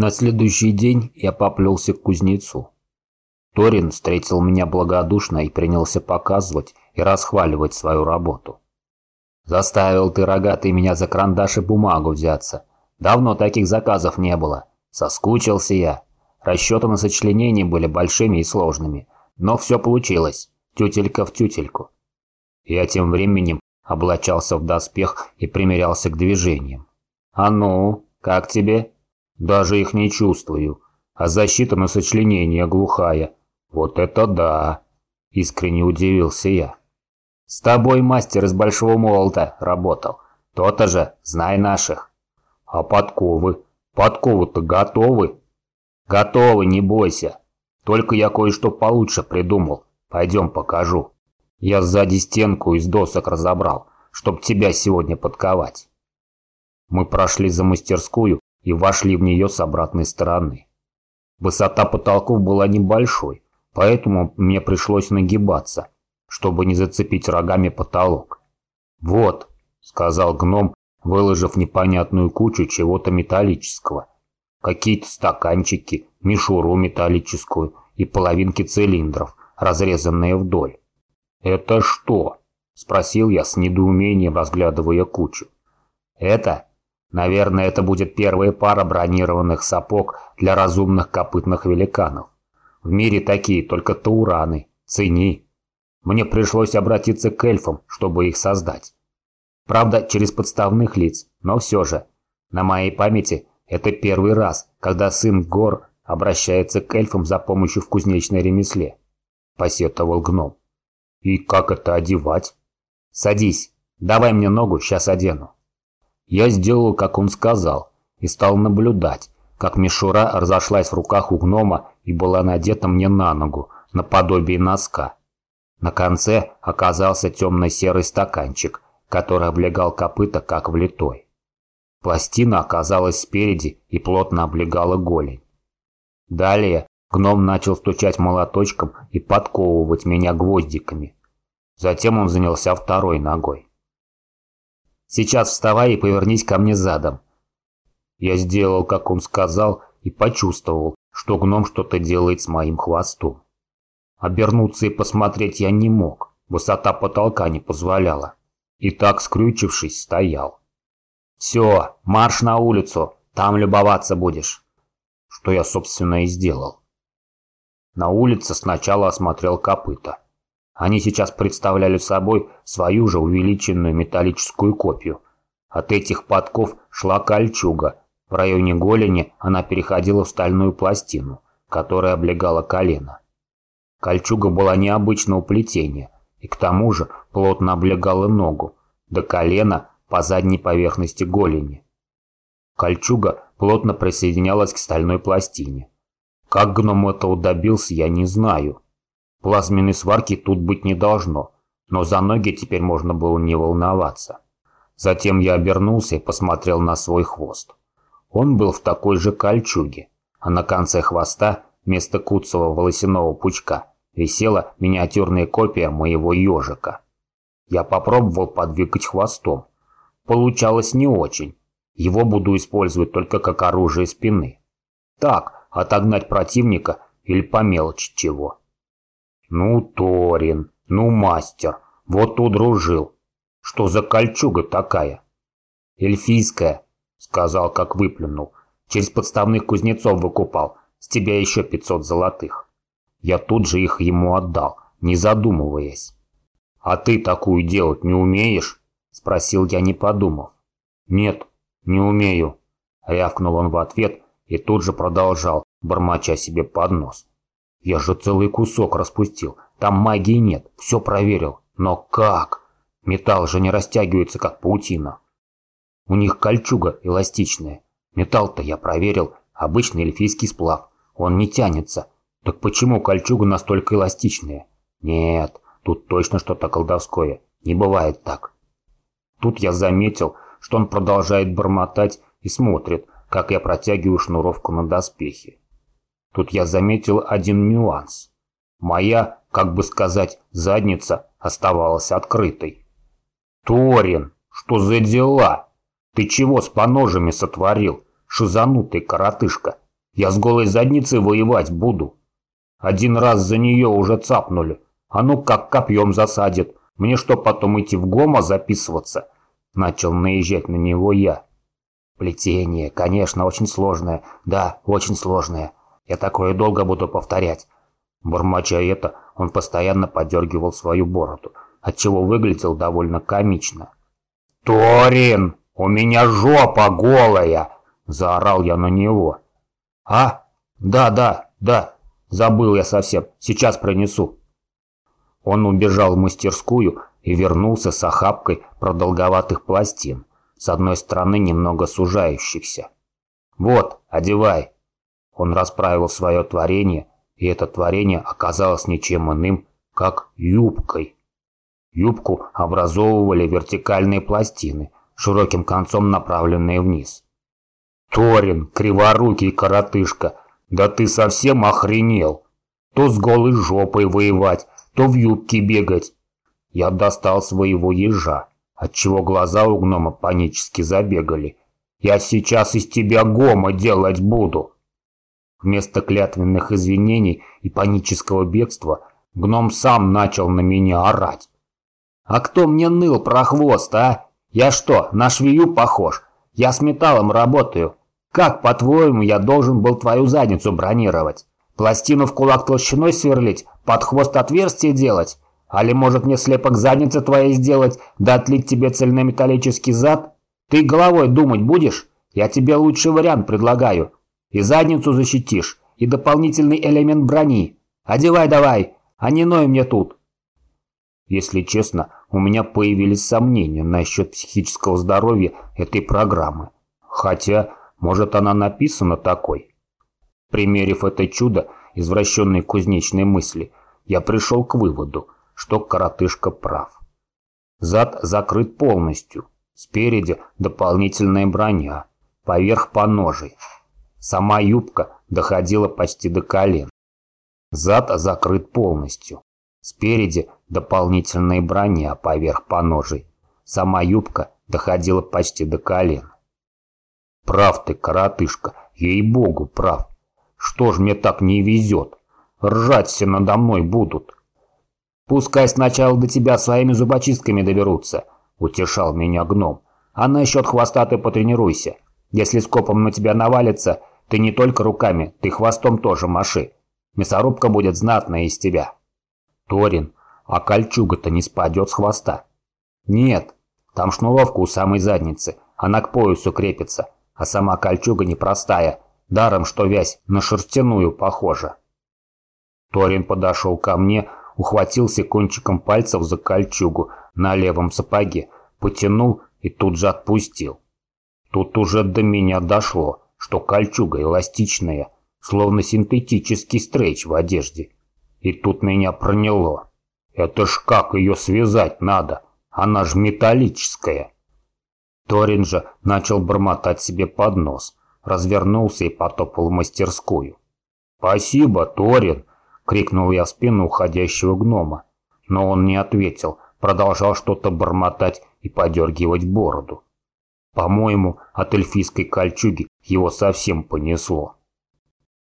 На следующий день я поплелся к кузнецу. Торин встретил меня благодушно и принялся показывать и расхваливать свою работу. «Заставил ты, рогатый, меня за карандаш и бумагу взяться. Давно таких заказов не было. Соскучился я. Расчеты на сочленение были большими и сложными. Но все получилось. Тютелька в тютельку». Я тем временем облачался в доспех и примерялся к движениям. «А ну, как тебе?» «Даже их не чувствую. А защита на сочленение глухая. Вот это да!» Искренне удивился я. «С тобой мастер из Большого Молота работал. То-то же, знай наших». «А подковы? Подковы-то готовы?» «Готовы, не бойся. Только я кое-что получше придумал. Пойдем покажу». Я сзади стенку из досок разобрал, чтоб тебя сегодня подковать. Мы прошли за мастерскую и вошли в нее с обратной стороны. Высота потолков была небольшой, поэтому мне пришлось нагибаться, чтобы не зацепить рогами потолок. «Вот», — сказал гном, выложив непонятную кучу чего-то металлического. Какие-то стаканчики, мишуру металлическую и половинки цилиндров, разрезанные вдоль. «Это что?» – спросил я с недоумением, разглядывая кучу. «Это? Наверное, это будет первая пара бронированных сапог для разумных копытных великанов. В мире такие только таураны. Цени. Мне пришлось обратиться к эльфам, чтобы их создать. Правда, через подставных лиц, но все же. На моей памяти это первый раз, когда сын гор обращается к эльфам за помощью в кузнечной ремесле. Посетовал гном. И как это одевать? Садись, давай мне ногу, сейчас одену. Я сделал, как он сказал, и стал наблюдать, как мишура разошлась в руках у гнома и была надета мне на ногу, наподобие носка. На конце оказался темно-серый стаканчик, который облегал копыта, как влитой. Пластина оказалась спереди и плотно облегала голень. Далее Гном начал стучать молоточком и подковывать меня гвоздиками. Затем он занялся второй ногой. «Сейчас вставай и повернись ко мне задом». Я сделал, как он сказал, и почувствовал, что гном что-то делает с моим хвостом. Обернуться и посмотреть я не мог, высота потолка не позволяла. И так, скрючившись, стоял. «Все, марш на улицу, там любоваться будешь». Что я, собственно, и сделал. На улице сначала осмотрел копыта. Они сейчас представляли собой свою же увеличенную металлическую копию. От этих подков шла кольчуга. В районе голени она переходила в стальную пластину, которая облегала колено. Кольчуга была необычного плетения и к тому же плотно облегала ногу, до колена по задней поверхности голени. Кольчуга плотно присоединялась к стальной пластине. Как гном этого добился, я не знаю. Плазменной сварки тут быть не должно, но за ноги теперь можно было не волноваться. Затем я обернулся и посмотрел на свой хвост. Он был в такой же кольчуге, а на конце хвоста вместо куцевого волосяного пучка висела миниатюрная копия моего ежика. Я попробовал подвигать хвостом. Получалось не очень. Его буду использовать только как оружие спины. Так, отогнать противника или по мелочи чего. Ну, Торин, ну, мастер, вот удружил. Что за кольчуга такая? Эльфийская, сказал, как выплюнул. Через подставных кузнецов выкупал. С тебя еще пятьсот золотых. Я тут же их ему отдал, не задумываясь. «А ты такую делать не умеешь?» – спросил я, не подумав. «Нет, не умею», – рявкнул он в ответ и тут же продолжал, бормоча себе под нос. «Я же целый кусок распустил, там магии нет, все проверил. Но как? Металл же не растягивается, как паутина. У них кольчуга эластичная. Металл-то я проверил, обычный эльфийский сплав. Он не тянется. Так почему кольчуга настолько эластичная? Нет, тут точно что-то колдовское. Не бывает так. Тут я заметил, что он продолжает бормотать и смотрит, как я протягиваю шнуровку на доспехи. Тут я заметил один нюанс. Моя, как бы сказать, задница оставалась открытой. «Торин, что за дела? Ты чего с поножами сотворил, шизанутый коротышка?» Я с голой задницей воевать буду. Один раз за нее уже цапнули. А ну как копьем засадит. Мне что, потом идти в ГОМа записываться? Начал наезжать на него я. Плетение, конечно, очень сложное. Да, очень сложное. Я такое долго буду повторять. Бормоча это, он постоянно подергивал свою бороду, отчего выглядел довольно комично. «Торин, у меня жопа голая!» – заорал я на него. «А? Да, да, да, забыл я совсем, сейчас принесу». Он убежал в мастерскую и вернулся с охапкой продолговатых пластин, с одной стороны немного сужающихся. «Вот, одевай». Он расправил свое творение, и это творение оказалось ничем иным, как юбкой. Юбку образовывали вертикальные пластины, широким концом направленные вниз. «Торин, криворукий коротышка, да ты совсем охренел! То с голой жопой воевать, то в юбке бегать!» Я достал своего ежа, отчего глаза у гнома панически забегали. «Я сейчас из тебя гома делать буду!» Вместо клятвенных извинений и панического бегства гном сам начал на меня орать. «А кто мне ныл про хвост, а? Я что, на швею похож? Я с металлом работаю. Как, по-твоему, я должен был твою задницу бронировать? Пластину в кулак толщиной сверлить, под хвост отверстие делать? Али может мне слепок задницы твоей сделать, да отлить тебе цельнометаллический зад? Ты головой думать будешь? Я тебе лучший вариант предлагаю. И задницу защитишь, и дополнительный элемент брони. Одевай давай, а не ной мне тут. Если честно, у меня появились сомнения насчет психического здоровья этой программы. Хотя, может она написана такой. Примерив это чудо извращенной кузнечной мысли, я пришел к выводу, что коротышка прав. Зад закрыт полностью, спереди дополнительная броня, поверх поножей. Сама юбка доходила почти до колен. Зад закрыт полностью. Спереди дополнительная броня поверх поножей. Сама юбка доходила почти до колен. Прав ты, коротышка, ей-богу, прав. Что ж мне так не везет? Ржать все надо мной будут. Пускай сначала до тебя своими зубочистками доберутся, утешал меня гном. А насчет хвоста ты потренируйся. Если скопом на тебя навалится, ты не только руками, ты хвостом тоже маши. Мясорубка будет знатная из тебя. Торин, а кольчуга-то не спадет с хвоста. Нет, там шнуровка у самой задницы, она к поясу крепится, а сама кольчуга непростая, даром что вязь на шерстяную похожа. Торин подошел ко мне, ухватился кончиком пальцев за кольчугу на левом сапоге, потянул и тут же отпустил. Тут уже до меня дошло что кольчуга эластичная, словно синтетический стрейч в одежде. И тут меня проняло. Это ж как ее связать надо? Она ж металлическая. Торин же начал бормотать себе под нос, развернулся и потопал в мастерскую. «Спасибо, Торин!» — крикнул я в спину уходящего гнома. Но он не ответил, продолжал что-то бормотать и подергивать бороду. По-моему, от эльфийской кольчуги его совсем понесло.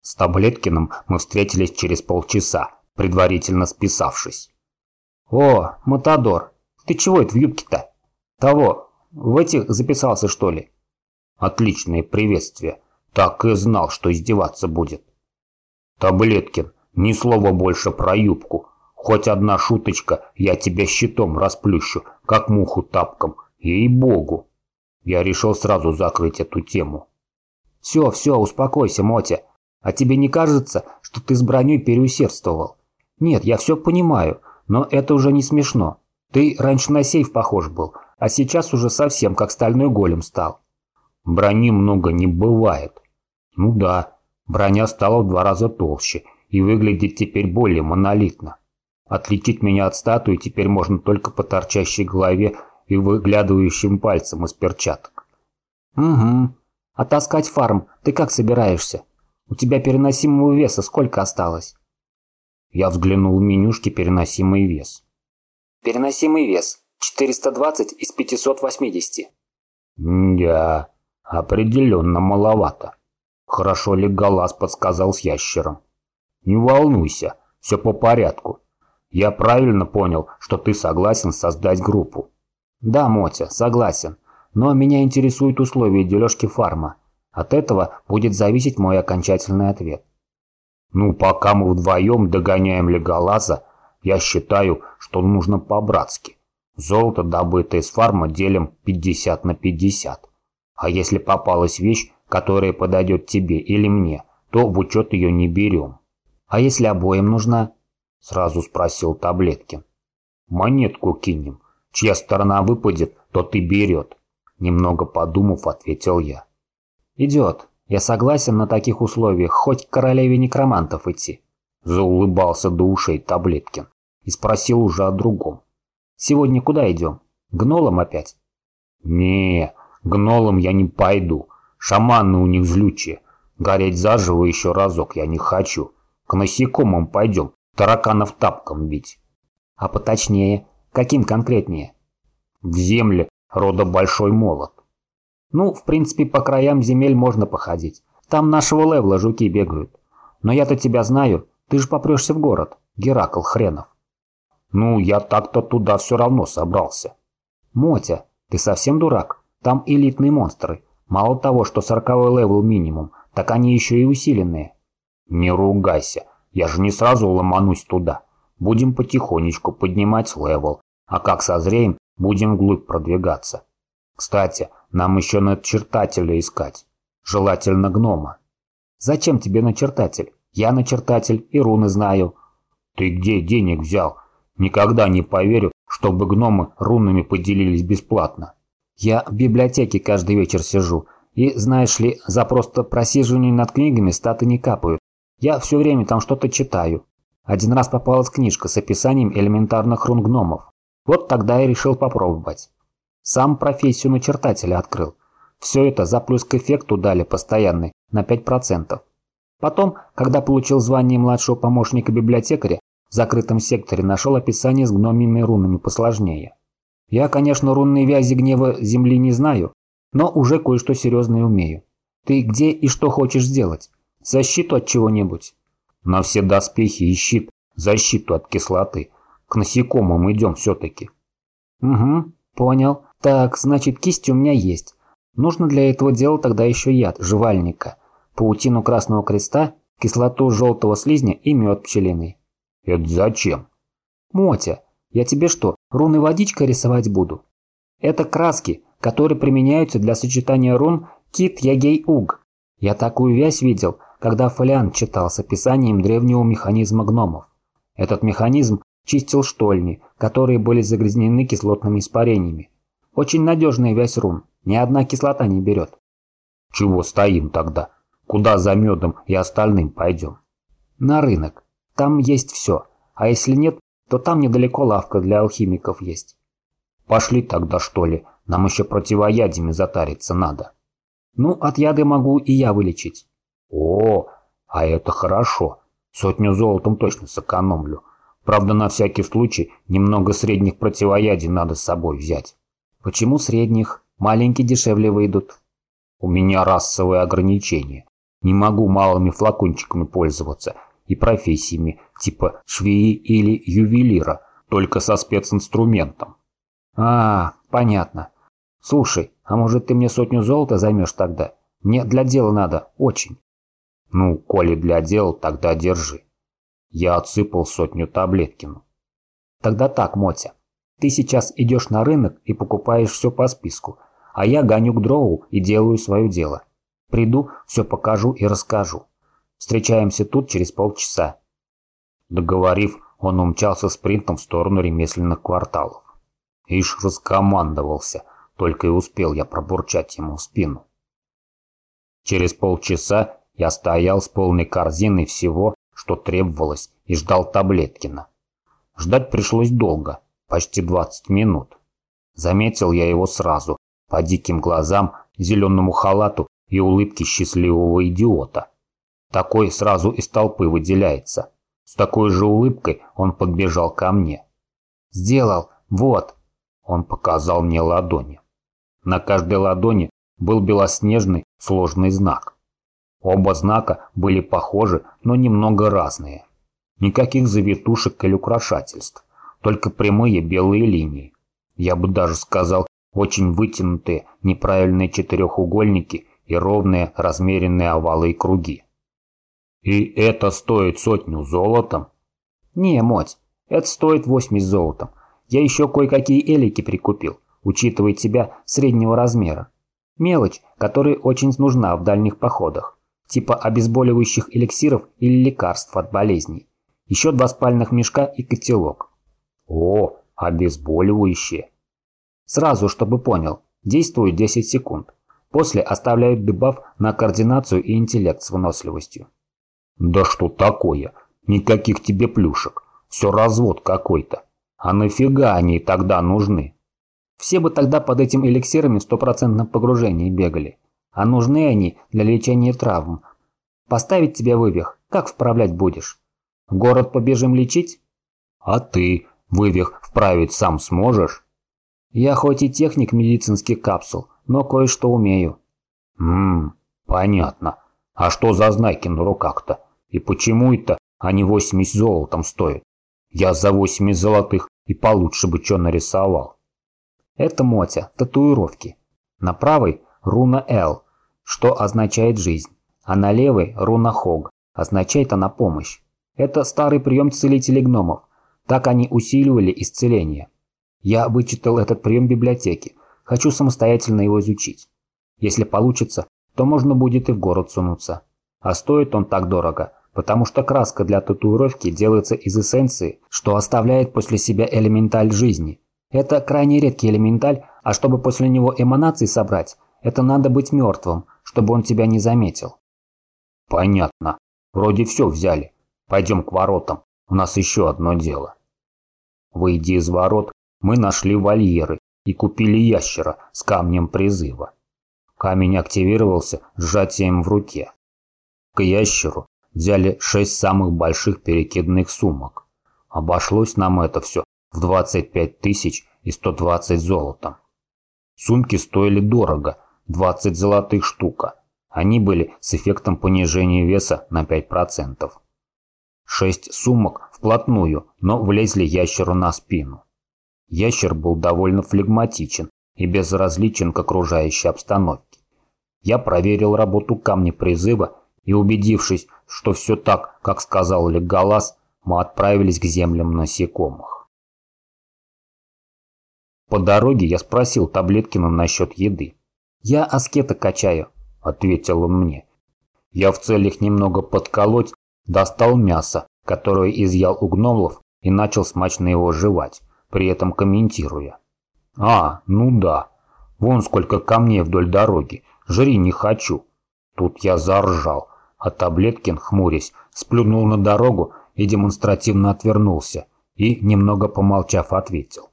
С Таблеткиным мы встретились через полчаса, предварительно списавшись. «О, Матадор, ты чего это в юбке-то? Того, в этих записался, что ли?» Отличное приветствие. Так и знал, что издеваться будет. Таблеткин, ни слова больше про юбку. Хоть одна шуточка, я тебя щитом расплющу, как муху тапком. Ей-богу. Я решил сразу закрыть эту тему. «Все, все, успокойся, Мотя. А тебе не кажется, что ты с броней переусердствовал? Нет, я все понимаю, но это уже не смешно. Ты раньше на сейф похож был, а сейчас уже совсем как стальной голем стал». «Брони много не бывает». «Ну да, броня стала в два раза толще и выглядит теперь более монолитно. Отличить меня от статуи теперь можно только по торчащей голове и выглядывающим пальцем из перчаток. «Угу. А таскать фарм ты как собираешься? У тебя переносимого веса сколько осталось?» Я взглянул в менюшки «Переносимый вес». «Переносимый вес. 420 из 580». «Да, определенно маловато. Хорошо ли Галас подсказал с ящером. Не волнуйся, все по порядку. Я правильно понял, что ты согласен создать группу? Да, Мотя, согласен. Но меня интересуют условия дележки фарма. От этого будет зависеть мой окончательный ответ. Ну, пока мы вдвоем догоняем Леголаза, я считаю, что нужно по-братски. Золото, добытое из фарма, делим 50 на 50. А если попалась вещь, которая подойдет тебе или мне, то в учет ее не берем. А если обоим нужна? Сразу спросил Таблеткин. Монетку кинем. Чья сторона выпадет, то ты берет. Немного подумав, ответил я. Идет. Я согласен на таких условиях хоть к королеве некромантов идти. Заулыбался до ушей Таблеткин и спросил уже о другом. Сегодня куда идем? Гнолом опять? Не, гнолом я не пойду. Шаманы у них злючие. Гореть заживо еще разок я не хочу. К насекомым пойдем, тараканов тапком бить. А поточнее, каким конкретнее? В земле рода Большой Молот. Ну, в принципе, по краям земель можно походить. Там нашего левла жуки бегают. Но я-то тебя знаю, ты же попрешься в город, Геракл хренов. Ну, я так-то туда все равно собрался. Мотя, ты совсем дурак? Там элитные монстры. Мало того, что сороковой левел минимум, так они еще и усиленные. Не ругайся, я же не сразу ломанусь туда. Будем потихонечку поднимать левел, а как созреем, будем вглубь продвигаться. Кстати, нам еще начертателя искать. Желательно гнома. Зачем тебе начертатель? Я начертатель и руны знаю. Ты где денег взял? Никогда не поверю, чтобы гномы рунами поделились бесплатно. Я в библиотеке каждый вечер сижу, и, знаешь ли, за просто просиживание над книгами статы не капают. Я все время там что-то читаю. Один раз попалась книжка с описанием элементарных рун гномов. Вот тогда я решил попробовать. Сам профессию начертателя открыл. Все это за плюс к эффекту дали постоянный, на 5%. Потом, когда получил звание младшего помощника библиотекаря, в закрытом секторе нашел описание с гномими рунами посложнее. Я, конечно, рунные вязи гнева земли не знаю, но уже кое-что серьезное умею. Ты где и что хочешь сделать? Защиту от чего-нибудь? На все доспехи и щит, защиту от кислоты. К насекомым идем все-таки. Угу, понял. Так, значит, кисть у меня есть. Нужно для этого дела тогда еще яд, жевальника, паутину красного креста, кислоту желтого слизня и мед пчелиный. Это зачем? Мотя, я тебе что, руны водичкой рисовать буду? Это краски, которые применяются для сочетания рун Кит-Ягей-Уг. Я такую вязь видел, когда фолиант читал с описанием древнего механизма гномов. Этот механизм чистил штольни, которые были загрязнены кислотными испарениями. Очень надежная вязь рун, ни одна кислота не берет. Чего стоим тогда? Куда за медом и остальным пойдем? На рынок. Там есть все. А если нет, то там недалеко лавка для алхимиков есть. Пошли тогда, что ли, нам еще противоядиями затариться надо. Ну, от яды могу и я вылечить. О, а это хорошо. Сотню золотом точно сэкономлю. Правда, на всякий случай немного средних противоядий надо с собой взять. Почему средних? Маленькие дешевле выйдут. У меня расовые ограничения. Не могу малыми флакончиками пользоваться и профессиями, типа швеи или ювелира, только со специнструментом. А, понятно. Слушай, а может ты мне сотню золота займешь тогда? Мне для дела надо, очень. Ну, коли для дела, тогда держи. Я отсыпал сотню таблеткину. Тогда так, Мотя. Ты сейчас идешь на рынок и покупаешь все по списку, а я гоню к дроу и делаю свое дело. Приду, все покажу и расскажу. Встречаемся тут через полчаса. Договорив, он умчался спринтом в сторону ремесленных кварталов. Ишь раскомандовался, только и успел я пробурчать ему в спину. Через полчаса я стоял с полной корзиной всего, что требовалось, и ждал Таблеткина. Ждать пришлось долго, почти 20 минут. Заметил я его сразу, по диким глазам, зеленому халату и улыбке счастливого идиота. Такой сразу из толпы выделяется. С такой же улыбкой он подбежал ко мне. «Сделал, вот!» Он показал мне ладони. На каждой ладони был белоснежный сложный знак. Оба знака были похожи, но немного разные. Никаких завитушек или украшательств, только прямые белые линии. Я бы даже сказал, очень вытянутые неправильные четырехугольники и ровные размеренные овалы и круги. «И это стоит сотню золотом?» «Не, моть, это стоит 80 золотом. Я еще кое-какие элики прикупил, учитывая тебя среднего размера. Мелочь, которая очень нужна в дальних походах, типа обезболивающих эликсиров или лекарств от болезней. Еще два спальных мешка и котелок. О, обезболивающие. Сразу, чтобы понял, действует 10 секунд. После оставляют дебаф на координацию и интеллект с выносливостью. Да что такое? Никаких тебе плюшек. Все развод какой-то. А нафига они тогда нужны? Все бы тогда под этим эликсирами в стопроцентном погружении бегали. А нужны они для лечения травм. Поставить тебе вывих, как вправлять будешь? Город побежим лечить? А ты вывих вправить сам сможешь? Я хоть и техник медицинских капсул, но кое-что умею. Ммм, понятно. А что за знаки на руках-то? И почему это они 80 золотом стоят? Я за 80 золотых и получше бы что нарисовал. Это Мотя, татуировки. На правой руна Л, что означает жизнь, а на левой руна Хог, означает она помощь. Это старый прием целителей гномов. Так они усиливали исцеление. Я вычитал этот прием в библиотеке. Хочу самостоятельно его изучить. Если получится, то можно будет и в город сунуться. А стоит он так дорого, потому что краска для татуировки делается из эссенции, что оставляет после себя элементаль жизни. Это крайне редкий элементаль, а чтобы после него эманации собрать, это надо быть мертвым, чтобы он тебя не заметил. Понятно. Вроде все взяли. Пойдем к воротам. У нас еще одно дело. Выйдя из ворот, мы нашли вольеры и купили ящера с камнем призыва. Камень активировался сжатием в руке. К ящеру взяли шесть самых больших перекидных сумок. Обошлось нам это все в 25 тысяч и 120 золотом. Сумки стоили дорого, 20 золотых штука. Они были с эффектом понижения веса на 5%. Шесть сумок вплотную, но влезли ящеру на спину. Ящер был довольно флегматичен и безразличен к окружающей обстановке. Я проверил работу камня призыва и, убедившись, что все так, как сказал Леголас, мы отправились к землям насекомых. По дороге я спросил Таблеткина насчет еды. «Я аскета качаю», — ответил он мне. Я в целях немного подколоть достал мясо, которое изъял у гномлов и начал смачно его жевать при этом комментируя. «А, ну да, вон сколько камней вдоль дороги, жри не хочу». Тут я заржал, а Таблеткин, хмурясь, сплюнул на дорогу и демонстративно отвернулся, и, немного помолчав, ответил.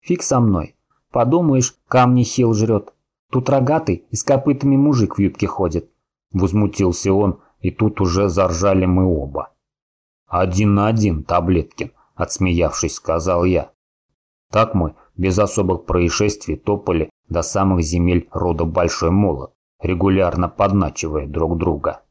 «Фиг со мной. Подумаешь, камни хил жрет. Тут рогатый и с копытами мужик в юбке ходит». Возмутился он, и тут уже заржали мы оба. «Один на один, Таблеткин», — отсмеявшись, сказал я. Так мы, без особых происшествий, топали до самых земель рода Большой Молот, регулярно подначивая друг друга.